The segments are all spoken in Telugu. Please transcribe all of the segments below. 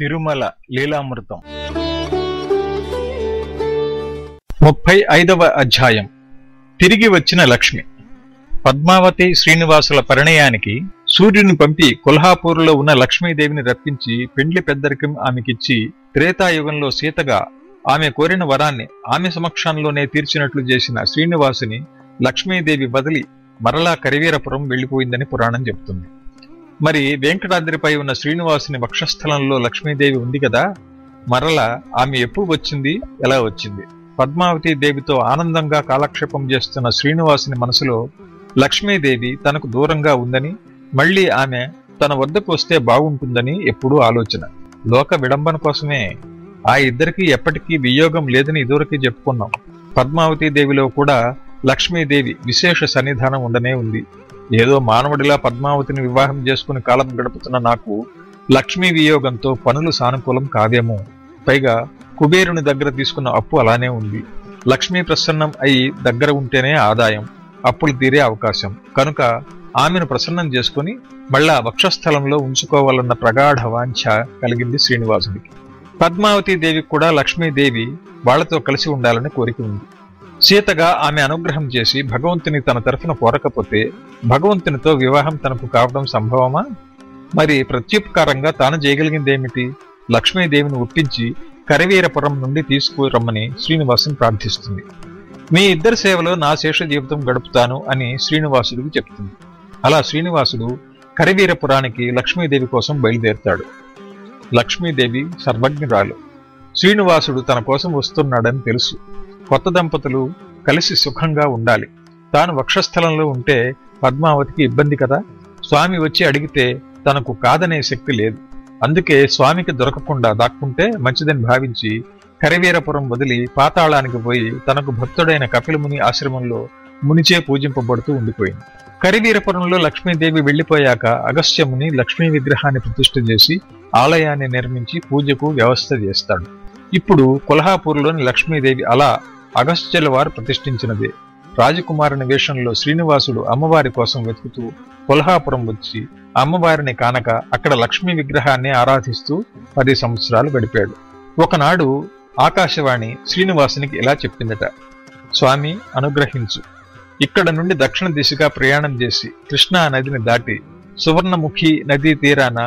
తిరుమల లీలామృతం. ముప్పై ఐదవ అధ్యాయం. తిరిగి వచ్చిన లక్ష్మి. పద్మావతి శ్రీనివాసుల పరిణయానికి సూర్యుని పంపి కొల్హాపూర్లో ఉన్న లక్ష్మీదేవిని రప్పించి పెండ్లి పెద్దరికం ఆమెకిచ్చి త్రేతాయుగంలో సీతగా ఆమె కోరిన వరాన్ని ఆమె సమక్షంలోనే తీర్చినట్లు చేసిన శ్రీనివాసుని లక్ష్మీదేవి బదిలి మరలా కరివీరపురం వెళ్ళిపోయిందని పురాణం చెబుతుంది. మరి వెంకటాద్రిపై ఉన్న శ్రీనివాసుని వక్షస్థలంలో లక్ష్మీదేవి ఉంది కదా మరల ఆమె ఎప్పుడు వచ్చింది ఎలా వచ్చింది? పద్మావతి దేవితో ఆనందంగా కాలక్షేపం చేస్తున్న శ్రీనివాసుని మనసులో లక్ష్మీదేవి తనకు దూరంగా ఉందని మళ్ళీ ఆమె తన వద్దకు వస్తే బాగుంటుందని ఎప్పుడూ ఆలోచన. లోక విడంబన కోసమే ఆ ఇద్దరికీ ఎప్పటికీ వియోగం లేదని ఇదివరకే చెప్పుకున్నాం. పద్మావతి దేవిలో కూడా లక్ష్మీదేవి విశేష సన్నిధానం ఉండనే ఉంది. ఏదో మానవుడిలా పద్మావతిని వివాహం చేసుకుని కాలం గడుపుతున్న నాకు లక్ష్మీ వియోగంతో పనులు సానుకూలం కాదేమో. పైగా కుబేరుని దగ్గర తీసుకున్న అప్పు అలానే ఉంది. లక్ష్మీ ప్రసన్నం అయి దగ్గర ఉంటేనే ఆదాయం అప్పులు తీరే అవకాశం. కనుక ఆమెను ప్రసన్నం చేసుకుని మళ్ళా వక్షస్థలంలో ఉంచుకోవాలన్న ప్రగాఢ వాంఛ కలిగింది శ్రీనివాసుడికి. పద్మావతి కూడా లక్ష్మీదేవి వాళ్ళతో కలిసి ఉండాలని కోరిక ఉంది. సీతగా ఆమె అనుగ్రహం చేసి భగవంతుని తన తరఫున కోరకపోతే భగవంతునితో వివాహం తనకు కావడం సంభవమా? మరి ప్రత్యుపకారంగా తాను చేయగలిగిందేమిటి? లక్ష్మీదేవిని ఒప్పించి కరవీరపురం నుండి తీసుకురమ్మని శ్రీనివాసుని ప్రార్థిస్తుంది. మీ ఇద్దరి సేవలో నా శేష జీవితం గడుపుతాను అని శ్రీనివాసుడికి చెప్తుంది. అలా శ్రీనివాసుడు కరవీరపురానికి లక్ష్మీదేవి కోసం బయలుదేరుతాడు. లక్ష్మీదేవి సర్వజ్ఞురాలు. శ్రీనివాసుడు తన కోసం వస్తున్నాడని తెలుసు. కొత్త దంపతులు కలిసి సుఖంగా ఉండాలి. తాను వక్షస్థలంలో ఉంటే పద్మావతికి ఇబ్బంది కదా? స్వామి వచ్చి అడిగితే తనకు కాదనే శక్తి లేదు. అందుకే స్వామికి దొరకకుండా దాక్కుంటే మంచిదని భావించి కరివీరపురం వదిలి పాతాళానికి పోయి తనకు భక్తుడైన కపిలముని ఆశ్రమంలో మునిచే పూజింపబడుతూ ఉండిపోయింది. కరివీరపురంలో లక్ష్మీదేవి వెళ్ళిపోయాక అగస్త్యముని లక్ష్మీ విగ్రహాన్ని ప్రతిష్ఠ చేసి ఆలయాన్ని నిర్మించి పూజకు వ్యవస్థ చేస్తాడు. ఇప్పుడు కొల్హాపూర్లోని లక్ష్మీదేవి అలా అగస్త్యుల వారు ప్రతిష్ఠించినదే. రాజకుమారుని వేషంలో శ్రీనివాసుడు అమ్మవారి కోసం వెతుకుతూ కొల్హాపురం వచ్చి అమ్మవారిని కానక అక్కడ లక్ష్మీ విగ్రహాన్ని ఆరాధిస్తూ పది సంవత్సరాలు గడిపాడు. ఒకనాడు ఆకాశవాణి శ్రీనివాసునికి ఇలా చెప్పిందట స్వామి అనుగ్రహించు. ఇక్కడ నుండి దక్షిణ దిశగా ప్రయాణం చేసి కృష్ణా నదిని దాటి సువర్ణముఖి నదీ తీరాన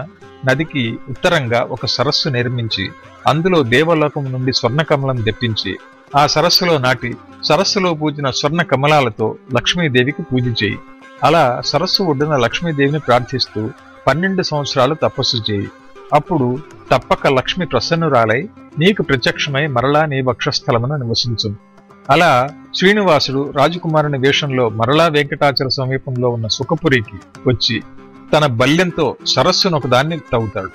నదికి ఉత్తరంగా ఒక సరస్సు నిర్మించి అందులో దేవలోకం నుండి స్వర్ణకమలం తెప్పించి ఆ సరస్సులో నాటి సరస్సులో పూజిన స్వర్ణ కమలాలతో లక్ష్మీదేవికి పూజ చేయి. అలా సరస్సు ఒడ్డున లక్ష్మీదేవిని ప్రార్థిస్తూ పన్నెండు సంవత్సరాలు తపస్సు చేయి. అప్పుడు తప్పక లక్ష్మి ప్రసన్నురాలై నీకు ప్రత్యక్షమై మరలా నీ వక్షస్థలమున నివసించు. అలా శ్రీనివాసుడు రాజకుమారుని వేషంలో మరలా వెంకటాచల సమీపంలో ఉన్న సుఖపురికి వచ్చి తన బల్యంతో సరస్సును ఒకదాన్ని తవ్వుతాడు.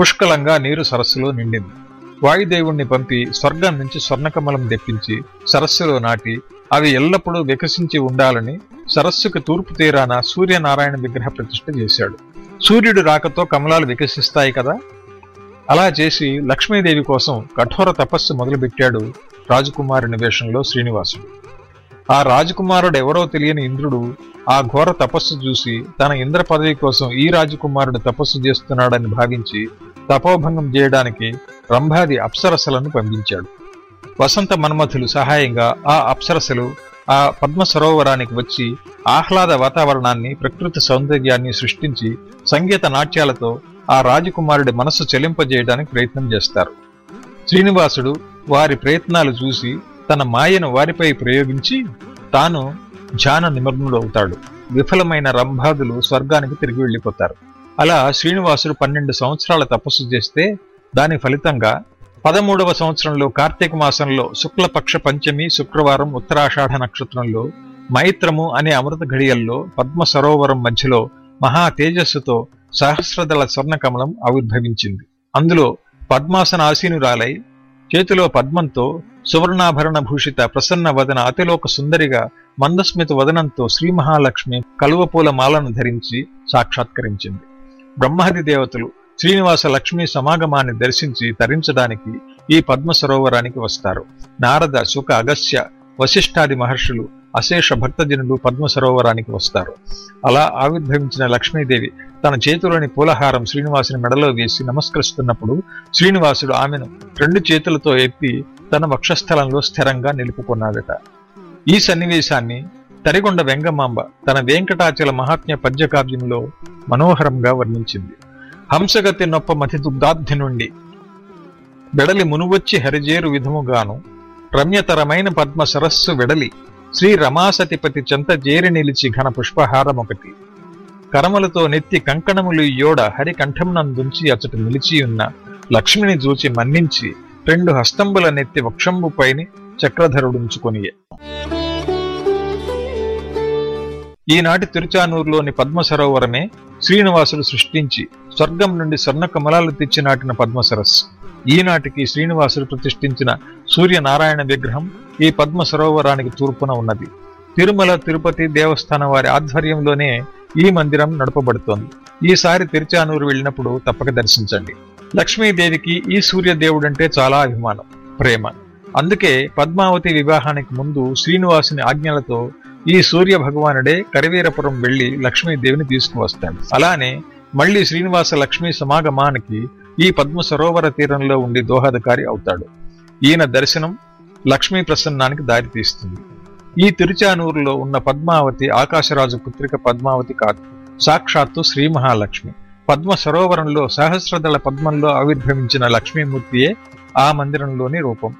పుష్కలంగా నీరు సరస్సులో నిండింది. వాయుదేవుణ్ణి పంపి స్వర్గం నుంచి స్వర్ణకమలం తెప్పించి సరస్సులో నాటి అవి ఎల్లప్పుడూ వికసించి ఉండాలని సరస్సుకు తూర్పు తీరాన సూర్యనారాయణ విగ్రహ ప్రతిష్ఠ చేశాడు. సూర్యుడు రాకతో కమలాలు వికసిస్తాయి కదా? అలా చేసి లక్ష్మీదేవి కోసం కఠోర తపస్సు మొదలుపెట్టాడు రాజకుమారుని వేషంలో శ్రీనివాసుడు. ఆ రాజకుమారుడు ఎవరో తెలియని ఇంద్రుడు ఆ ఘోర తపస్సు చూసి తన ఇంద్ర పదవి కోసం ఈ రాజకుమారుడు తపస్సు చేస్తున్నాడని భావించి తపోభంగం చేయడానికి రంభాది అప్సరసలను పంపించాడు. వసంత మన్మథులు సహాయంగా ఆ అప్సరసలు ఆ పద్మ సరోవరానికి వచ్చి ఆహ్లాద వాతావరణాన్ని ప్రకృతి సౌందర్యాన్ని సృష్టించి సంగీత నాట్యాలతో ఆ రాజకుమారుడి మనస్సు చెలింపజేయడానికి ప్రయత్నం చేస్తారు. శ్రీనివాసుడు వారి ప్రయత్నాలు చూసి తన మాయను వారిపై ప్రయోగించి తాను ధ్యాన నిమగ్నుడవుతాడు. విఫలమైన రంభాదులు స్వర్గానికి తిరిగి వెళ్ళిపోతారు. అలా శ్రీనివాసుడు పన్నెండు సంవత్సరాల తపస్సు చేస్తే దాని ఫలితంగా పదమూడవ సంవత్సరంలో కార్తీక మాసంలో శుక్లపక్ష పంచమి శుక్రవారం ఉత్తరాషాఢ నక్షత్రంలో మైత్రము అనే అమృత ఘడియల్లో పద్మ సరోవరం మధ్యలో మహా తేజస్సుతో సహస్రదళ స్వర్ణకమలం ఆవిర్భవించింది. అందులో పద్మాసన ఆసీనురాలై చేతిలో పద్మంతో సువర్ణాభరణ భూషిత ప్రసన్న వదన అతిలోక సుందరిగా మందస్మిత వదనంతో శ్రీ మహాలక్ష్మి కలువపూల మాలను ధరించి సాక్షాత్కరించింది. బ్రహ్మాది దేవతలు శ్రీనివాస లక్ష్మీ సమాగమాన్ని దర్శించి తరించడానికి ఈ పద్మ సరోవరానికి వస్తారు. నారద సుఖ అగస్య వశిష్ఠాది మహర్షులు అశేష భక్తజనులు పద్మ సరోవరానికి వస్తారు. అలా ఆవిర్భవించిన లక్ష్మీదేవి తన చేతిలోని పూలహారం శ్రీనివాసుని మెడలో వేసి నమస్కరిస్తున్నప్పుడు శ్రీనివాసుడు ఆమెను రెండు చేతులతో ఎత్తి తన వక్షస్థలంలో స్థిరంగా నిలుపుకున్నాడట. ఈ సన్నివేశాన్ని తరిగొండ వెంగమాంబ తన వెంకటాచల మహాత్మ్య పద్యకావ్యంలో మనోహరంగా వర్ణించింది. హంసగతి నొప్ప మతి దుగ్ధాబ్ధి నుండి. వెడలి మునువచ్చి హరిజేరు విధముగాను రమ్యతరమైన పద్మ సరస్సు వెడలి శ్రీ రమాసతిపతి చెంత జేరి నిలిచి ఘన పుష్పహారమొకటి కరములతో నెత్తి కంకణములు యోడ హరి కంఠంనందుంచి అచట నిలిచియున్న లక్ష్మిని చూచి మన్నించి రెండు హస్తంబుల నెత్తి వక్షంబుపైని చక్రధరుడుంచుకొనియే. ఈనాటి తిరుచానూరులోని పద్మ సరోవరమే శ్రీనివాసుడు సృష్టించి స్వర్గం నుండి స్వర్ణ కమలాలు తెచ్చి నాటిన పద్మసరస్సు. ఈనాటికి శ్రీనివాసుడు ప్రతిష్ఠించిన సూర్యనారాయణ విగ్రహం ఈ పద్మ సరోవరానికి తూర్పున ఉన్నది. తిరుమల తిరుపతి దేవస్థానం వారి ఆధ్వర్యంలోనే ఈ మందిరం నడపబడుతోంది. ఈసారి తిరుచానూరు వెళ్ళినప్పుడు తప్పక దర్శించండి. లక్ష్మీదేవికి ఈ సూర్యదేవుడంటే చాలా అభిమానం ప్రేమ. అందుకే పద్మావతి వివాహానికి ముందు శ్రీనివాసుని ఆజ్ఞలతో ఈ సూర్య భగవానుడే కరివీరపురం వెళ్ళి లక్ష్మీదేవిని తీసుకువస్తాడు. అలానే మళ్ళీ శ్రీనివాస లక్ష్మీ సమాగమానికి ఈ పద్మ సరోవర తీరంలో ఉండి దోహదకారి అవుతాడు. ఈయన దర్శనం లక్ష్మీ ప్రసన్నానికి దారితీస్తుంది ఈ తిరుచానూరులో ఉన్న పద్మావతి ఆకాశరాజు పుత్రిక పద్మావతి కాదు. సాక్షాత్తు శ్రీ మహాలక్ష్మి. పద్మ సరోవరంలో సహస్రదళ పద్మంలో ఆవిర్భవించిన లక్ష్మీమూర్తియే ఆ మందిరంలోని రూపం.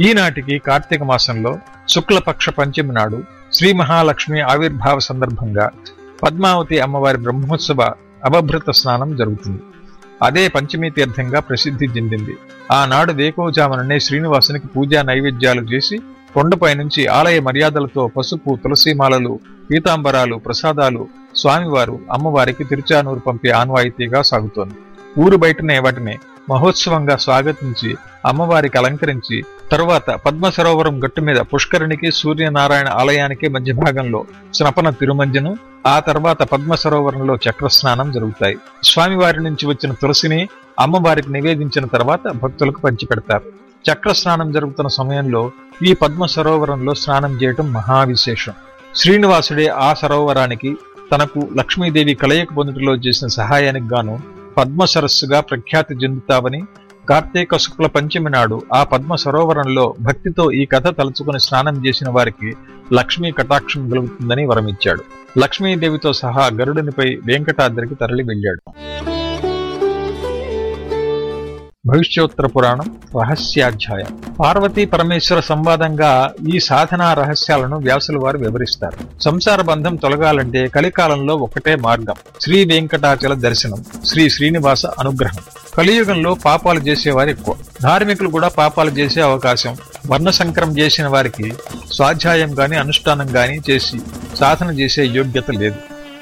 ఈనాటికి కార్తీక మాసంలో శుక్లపక్ష పంచమి నాడు శ్రీ మహాలక్ష్మి ఆవిర్భావ సందర్భంగా పద్మావతి అమ్మవారి బ్రహ్మోత్సవ అవభృత స్నానం జరుగుతుంది. అదే పంచమీ తీర్థంగా ప్రసిద్ధి చెందింది. ఆనాడు వేకోజాముననే శ్రీనివాసునికి పూజా నైవేద్యాలు చేసి కొండపై నుంచి ఆలయ మర్యాదలతో పసుపు తులసీమాలలు పీతాంబరాలు ప్రసాదాలు స్వామివారు అమ్మవారికి తిరుచానూరు పంపే ఆన్వాయితీగా సాగుతోంది. ఊరు బయటనే వాటిని మహోత్సవంగా స్వాగతించి అమ్మవారికి అలంకరించి తరువాత పద్మ సరోవరం గట్టు మీద పుష్కరునికి సూర్యనారాయణ ఆలయానికి మధ్య భాగంలో స్నపన తిరుమంజను ఆ తర్వాత పద్మ సరోవరంలో చక్రస్నానం జరుగుతాయి. స్వామివారి నుంచి వచ్చిన తులసిని అమ్మవారికి నివేదించిన తర్వాత భక్తులకు పంచిపెడతారు. చక్ర స్నానం జరుగుతున్న సమయంలో ఈ పద్మ సరోవరంలో స్నానం చేయటం మహావిశేషం. శ్రీనివాసుడే ఆ సరోవరానికి తనకు లక్ష్మీదేవి కలయిక పొందుటలో చేసిన సహాయానికి గాను పద్మ సరస్సుగా ప్రఖ్యాతి చెందుతావని కార్తీక శుక్ల పంచమి నాడు ఆ పద్మ సరోవరంలో భక్తితో ఈ కథ తలుచుకుని స్నానం చేసిన వారికి లక్ష్మీ కటాక్షం కలుగుతుందని వరమిచ్చాడు. లక్ష్మీదేవితో సహా గరుడునిపై వెంకటాద్రికి తరలి వెళ్ళాడు భవిష్యోత్తర పురాణం రహస్యాధ్యాయం. పార్వతీ పరమేశ్వర సంవాదంగా ఈ సాధనా రహస్యాలను వ్యాసుల వారు వివరిస్తారు. సంసార బంధం తొలగాలంటే కలికాలంలో ఒకటే మార్గం శ్రీ వెంకటాచల దర్శనం శ్రీ శ్రీనివాస అనుగ్రహం. కలియుగంలో పాపాలు చేసేవారు ఎక్కువ. ధార్మికులు కూడా పాపాలు చేసే అవకాశం. వర్ణ సంకరం చేసిన వారికి స్వాధ్యాయం గాని అనుష్ఠానం గాని చేసి సాధన చేసే యోగ్యత లేదు.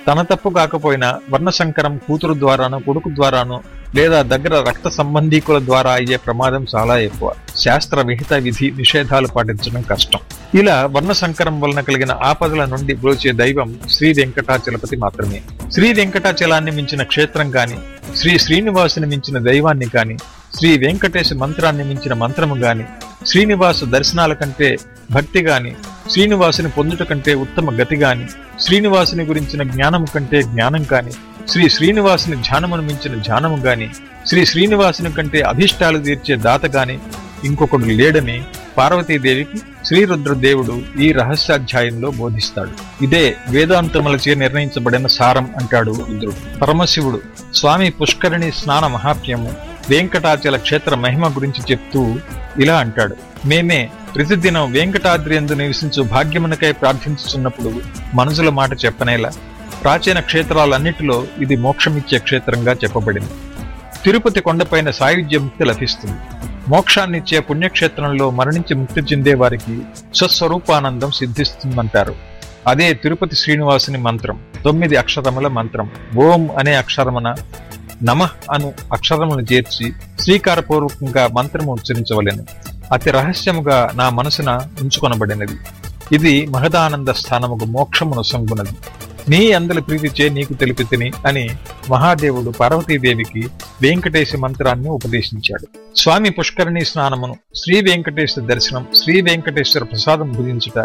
తన తప్పు కాకపోయినా వర్ణ సంకరం కూతురు ద్వారానో కొడుకు ద్వారానో లేదా దగ్గర రక్త సంబంధీకుల ద్వారా అయ్యే ప్రమాదం చాలా ఎక్కువ. శాస్త్ర విహిత విధి నిషేధాలు పాటించడం కష్టం. ఇలా వర్ణ సంకరం వలన కలిగిన ఆపదల నుండి బ్రోచే దైవం శ్రీ వెంకటాచలపతి మాత్రమే. శ్రీ వెంకటాచలాన్ని మించిన క్షేత్రం గాని శ్రీ శ్రీనివాసుని మించిన దైవాన్ని కాని శ్రీ వెంకటేశ మంత్రాన్ని మించిన మంత్రము గాని శ్రీనివాసు దర్శనాల కంటే భక్తి గాని శ్రీనివాసుని పొందుట కంటే ఉత్తమ గతి గాని శ్రీనివాసుని గురించిన జ్ఞానం కంటే జ్ఞానం కానీ శ్రీ శ్రీనివాసుని ధ్యానమును మించిన ధ్యానము గాని శ్రీ శ్రీనివాసుని కంటే అభిష్టాలు తీర్చే దాత గాని ఇంకొకడు లేడని పార్వతీదేవికి శ్రీరుద్రదేవుడు ఈ రహస్యాధ్యాయంలో బోధిస్తాడు. ఇదే వేదాంతములచే నిర్ణయించబడిన సారం అంటాడు రుద్రుడు. పరమశివుడు స్వామి పుష్కరిణి స్నాన మహాత్మ్యము వెంకటాచల క్షేత్ర మహిమ గురించి చెప్తూ ఇలా అంటాడు. మేమే ప్రతిదినం వెంకటాద్రి ఎందు నివసించు భాగ్యమునకై ప్రార్థించుచున్నప్పుడు మనుషుల మాట చెప్పనేలా ప్రాచీన క్షేత్రాలన్నిటిలో ఇది మోక్షమిచ్చే క్షేత్రంగా చెప్పబడింది. తిరుపతి కొండపైన సాయుధ్య ముక్తి లభిస్తుంది. మోక్షాన్నిచ్చే పుణ్యక్షేత్రంలో మరణించి ముక్తి చెందే వారికి స్వస్వరూపానందం సిద్ధిస్తుందంటారు. అదే తిరుపతి శ్రీనివాసుని మంత్రం తొమ్మిది అక్షరముల మంత్రం ఓం అనే అక్షరమున నమః అను అక్షరమును చేర్చి శ్రీకారపూర్వకంగా మంత్రము ఉచ్చరించవలెను. అతి రహస్యముగా నా మనసున ఉంచుకొనబడినది. ఇది మహదానంద స్థానముకు మోక్షమును సంగునది. నీ అందరి ప్రీతిచే నీకు తెలిపితిని అని మహాదేవుడు పార్వతీదేవికి వెంకటేశ మంత్రాన్ని ఉపదేశించాడు. స్వామి పుష్కరణి స్నానమును శ్రీ వెంకటేశ్వర దర్శనం శ్రీ వెంకటేశ్వర ప్రసాదం భుజించుట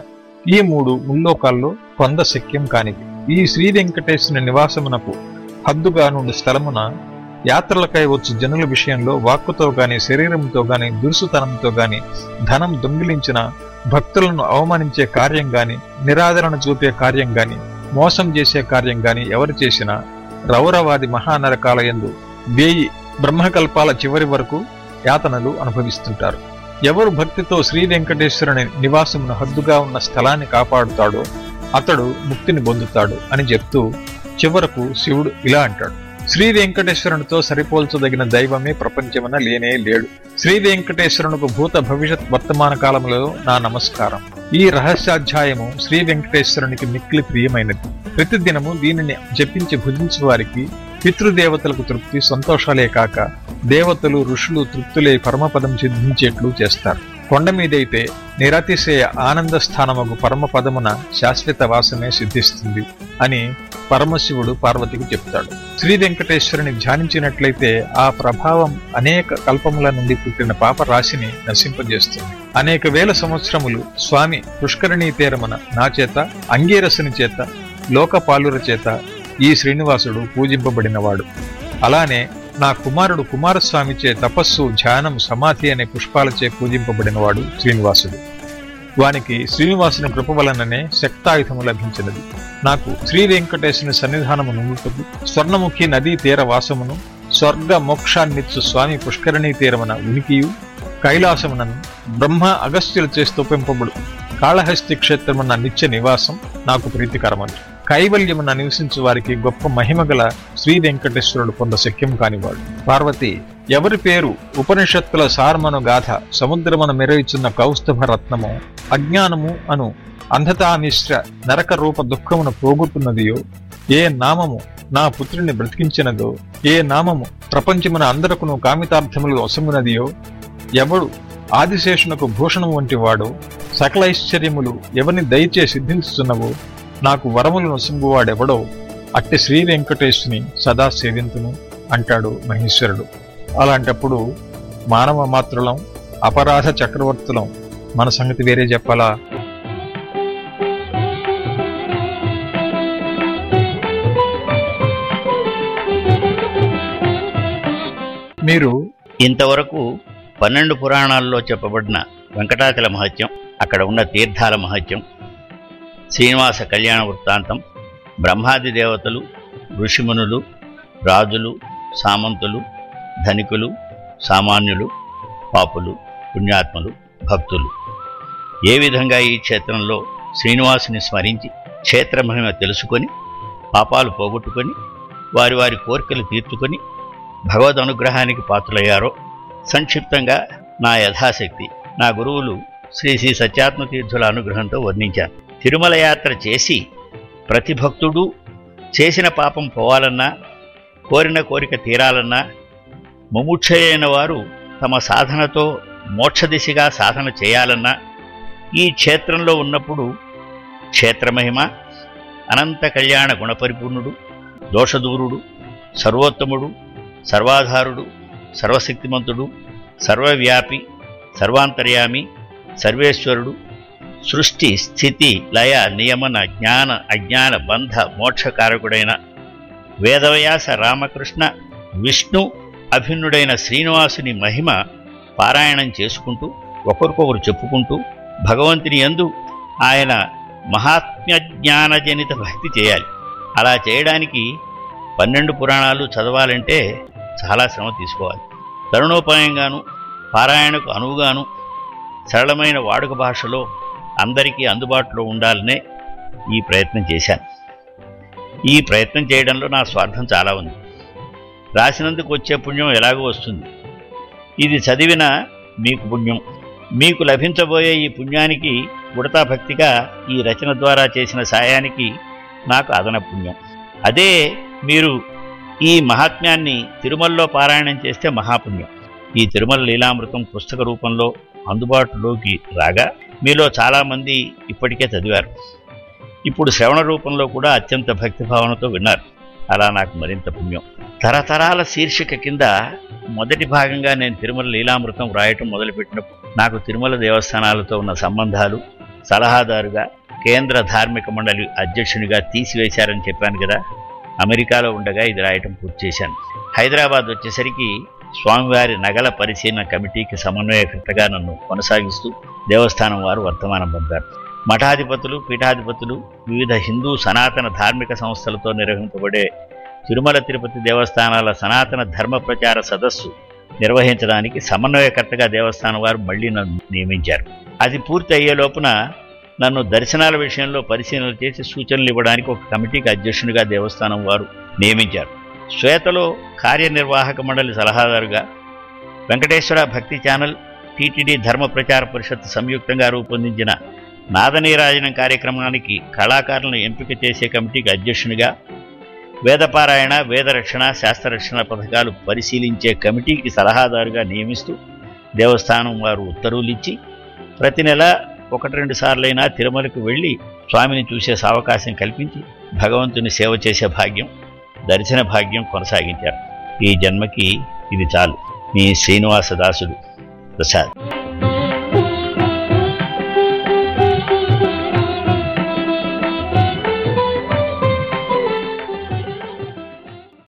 ఈ మూడు ముల్లోకాల్లో పొంద శక్యం కానిది. ఈ శ్రీ వెంకటేశ్వర నివాసమునకు హద్దుగా నుండి స్థలమున యాత్రలకై వచ్చి జనుల విషయంలో వాక్కుతో గాని శరీరంతో గాని దురుసుతనంతో గాని ధనం దొంగిలించిన భక్తులను అవమానించే కార్యం గాని నిరాదరణ చూపే కార్యం గాని మోసం చేసే కార్యం గాని ఎవరు చేసినా రౌరవాది మహానరకాల యందు వేయి బ్రహ్మకల్పాల చివరి వరకు యాతనలు అనుభవిస్తుంటారు. ఎవరు భక్తితో శ్రీ వెంకటేశ్వరుని నివాసమును హద్దుగా ఉన్న స్థలాన్ని కాపాడుతాడో అతడు ముక్తిని పొందుతాడు అని చెప్తూ చివరకు శివుడు ఇలా అంటాడు. శ్రీ వెంకటేశ్వరునితో సరిపోల్చదగిన దైవమే ప్రపంచమున లేనే లేడు. శ్రీ వెంకటేశ్వరునికి భూత భవిష్యత్ వర్తమాన కాలములో నా నమస్కారం. ఈ రహస్యాధ్యాయము శ్రీ వెంకటేశ్వరునికి మిక్కిలి ప్రియమైనది. ప్రతిదినము దీనిని జపించి భుజించే వారికి పితృదేవతలకు తృప్తి సంతోషాలే కాక దేవతలు ఋషులు తృప్తులే పరమపదం సిద్ధించేట్లు చేస్తారు. కొండ మీదైతే నిరతిశయ ఆనంద స్థానముకు పరమపదమున శాశ్వత వాసమే సిద్ధిస్తుంది అని పరమశివుడు పార్వతికి చెప్తాడు. శ్రీ వెంకటేశ్వరుని ధ్యానించినట్లయితే ఆ ప్రభావం అనేక కల్పముల నుండి పుట్టిన పాప రాశిని నశింపజేస్తుంది. అనేక వేల సంవత్సరములు స్వామి పుష్కరిణీ తీరమున నా చేత అంగీరసుని చేత లోకపాలుర చేత ఈ శ్రీనివాసుడు పూజింపబడినవాడు. అలానే నా కుమారుడు కుమారస్వామిచే తపస్సు ధ్యానం సమాధి అనే పుష్పాలచే పూజింపబడినవాడు శ్రీనివాసుడు. వానికి శ్రీనివాసుని కృప వలననే శక్తాయుధము లభించినది. నాకు శ్రీ వెంకటేశుని సన్నిధానము నుండుటకు స్వర్ణముఖి నదీ తీర వాసమును స్వర్గ మోక్షాన్నిచ్చు స్వామి పుష్కరిణీ తీరమున ఉనికియు కైలాసమునను బ్రహ్మ అగస్త్యులు చేస్తూపింపబడు కాళహస్తి క్షేత్రమున్న నిత్య నివాసం నాకు ప్రీతికరమని కైవల్యమున నివసించు వారికి గొప్ప మహిమ గల శ్రీ వెంకటేశ్వరుడు పొంద శక్యం కానివాడు. పార్వతి ఎవరి పేరు ఉపనిషత్తుల సార్మను గాథ సముద్రమున మెరవిచున్న కౌస్తుభ రత్నము అజ్ఞానము అను అంధతామిశ్ర నరక రూప దుఃఖమును పోగొట్టున్నదియో ఏ నామము నా పుత్రుని బ్రతికించినదో ఏ నామము ప్రపంచమున అందరకును కామితార్థములు వసమున్నదియో ఎవడు ఆదిశేషునకు భూషణము వంటి వాడు సకల ఐశ్వర్యములు ఎవరిని దయచే సిద్ధించుతున్నవో నాకు వరములు నొసంగువాడెవడో? అట్టి శ్రీ వెంకటేశుని సదా సేవింతును అంటాడు మహేశ్వరుడు. అలాంటప్పుడు మానవ మాత్రులం అపరాధ చక్రవర్తులం మన సంగతి వేరే చెప్పాలా? మీరు ఇంతవరకు పన్నెండు పురాణాల్లో చెప్పబడిన వెంకటాచల మహత్యం అక్కడ ఉన్న తీర్థాల మహత్యం శ్రీనివాస కళ్యాణ వృత్తాంతం బ్రహ్మాది దేవతలు ఋషిమునులు రాజులు సామంతులు ధనికులు సామాన్యులు పాపులు పుణ్యాత్ములు భక్తులు. ఏ విధంగా ఈ క్షేత్రంలో శ్రీనివాసుని స్మరించి క్షేత్ర మహిమ తెలుసుకొని పాపాలు పోగొట్టుకొని వారి వారి కోరికలు తీర్చుకొని భగవద్ అనుగ్రహానికి పాత్రులయ్యారో సంక్షిప్తంగా నా యథాశక్తి. నా గురువులు శ్రీ శ్రీ సత్యాత్మ తీర్థుల అనుగ్రహంతో వర్ణించాను తిరుమల యాత్ర చేసి ప్రతి భక్తుడు చేసిన పాపం పోవాలన్నా కోరిన కోరిక తీరాలన్నా ముముక్షయైన వారు తమ సాధనతో మోక్షదిశగా సాధన చేయాలన్నా ఈ క్షేత్రంలో ఉన్నప్పుడు క్షేత్రమహిమ అనంత కళ్యాణ గుణపరిపూర్ణుడు దోషదూరుడు సర్వోత్తముడు సర్వాధారుడు సర్వశక్తిమంతుడు సర్వవ్యాపి సర్వాంతర్యామి సర్వేశ్వరుడు సృష్టి స్థితి లయ నియమన జ్ఞాన అజ్ఞాన బంధ మోక్షకారకుడైన వేదవ్యాస రామకృష్ణ విష్ణు అభిన్నుడైన శ్రీనివాసుని మహిమ పారాయణం చేసుకుంటూ ఒకరికొకరు చెప్పుకుంటూ భగవంతుని యందు ఆయన మహాత్మ్య జ్ఞానజనిత భక్తి చేయాలి. అలా చేయడానికి పన్నెండు పురాణాలు చదవాలంటే చాలా శ్రమ తీసుకోవాలి. తరుణోపాయంగాను పారాయణకు అనువుగాను సరళమైన వాడుక భాషలో అందరికీ అందుబాటులో ఉండాలనే ఈ ప్రయత్నం చేశాను. ఈ ప్రయత్నం చేయడంలో నా స్వార్థం చాలా ఉంది. రాసినందుకు వచ్చే పుణ్యం ఎలాగో వస్తుంది. ఇది చదివిన మీకు పుణ్యం. మీకు లభించబోయే ఈ పుణ్యానికి ఉడతా భక్తిగా ఈ రచన ద్వారా చేసిన సాయానికి నాకు అదన పుణ్యం. అదే మీరు ఈ మహాత్మ్యాన్ని తిరుమలలో పారాయణం చేస్తే మహాపుణ్యం. ఈ తిరుమల లీలామృతం పుస్తక రూపంలో అందుబాటులోకి రాగా మీలో చాలామంది ఇప్పటికే చదివారు. ఇప్పుడు శ్రవణ రూపంలో కూడా అత్యంత భక్తిభావనతో విన్నారు. అలా నాకు మరింత పుణ్యం. తరతరాల శీర్షిక కింద మొదటి భాగంగా నేను తిరుమల లీలామృతం వ్రాయటం మొదలుపెట్టినప్పుడు నాకు తిరుమల దేవస్థానాలతో ఉన్న సంబంధాలు సలహాదారుగా కేంద్ర ధార్మిక మండలి అధ్యక్షునిగా తీసివేశారని చెప్పాను కదా. అమెరికాలో ఉండగా ఇది రాయటం పూర్తి చేశాను. హైదరాబాద్ వచ్చేసరికి స్వామివారి నగల పరిశీలన కమిటీకి సమన్వయకర్తగా నన్ను కొనసాగిస్తూ దేవస్థానం వారు వర్తమానం పొందారు మఠాధిపతులు పీఠాధిపతులు వివిధ హిందూ సనాతన ధార్మిక సంస్థలతో నిర్వహింపబడే తిరుమల తిరుపతి దేవస్థానాల సనాతన ధర్మ ప్రచార సదస్సు నిర్వహించడానికి సమన్వయకర్తగా దేవస్థానం వారు మళ్ళీ నన్ను నియమించారు. అది పూర్తి అయ్యే లోపున నన్ను దర్శనాల విషయంలో పరిశీలన చేసి సూచనలు ఇవ్వడానికి ఒక కమిటీకి అధ్యక్షునిగా దేవస్థానం వారు నియమించారు. శ్వేతలో కార్యనిర్వాహక మండలి సలహాదారుగా వెంకటేశ్వర భక్తి ఛానల్ టీటీడీ ధర్మ ప్రచార పరిషత్ సంయుక్తంగా రూపొందించిన నాదనీరాజనం కార్యక్రమానికి కళాకారులను ఎంపిక చేసే కమిటీకి అధ్యక్షునిగా వేదపారాయణ వేదరక్షణ శాస్త్రరక్షణ పథకాలు పరిశీలించే కమిటీకి సలహాదారుగా నియమిస్తూ దేవస్థానం వారు ఉత్తర్వులు ఇచ్చి ప్రతి నెల ఒకటి రెండు సార్లైనా తిరుమలకు వెళ్ళి స్వామిని చూసే సావకాశం కల్పించి భగవంతుని సేవ చేసే భాగ్యం దర్శన భాగ్యం కొనసాగించారు. ఈ జన్మకి ఇది చాలు. మీ శ్రీనివాసదాసుడు ప్రసాద్.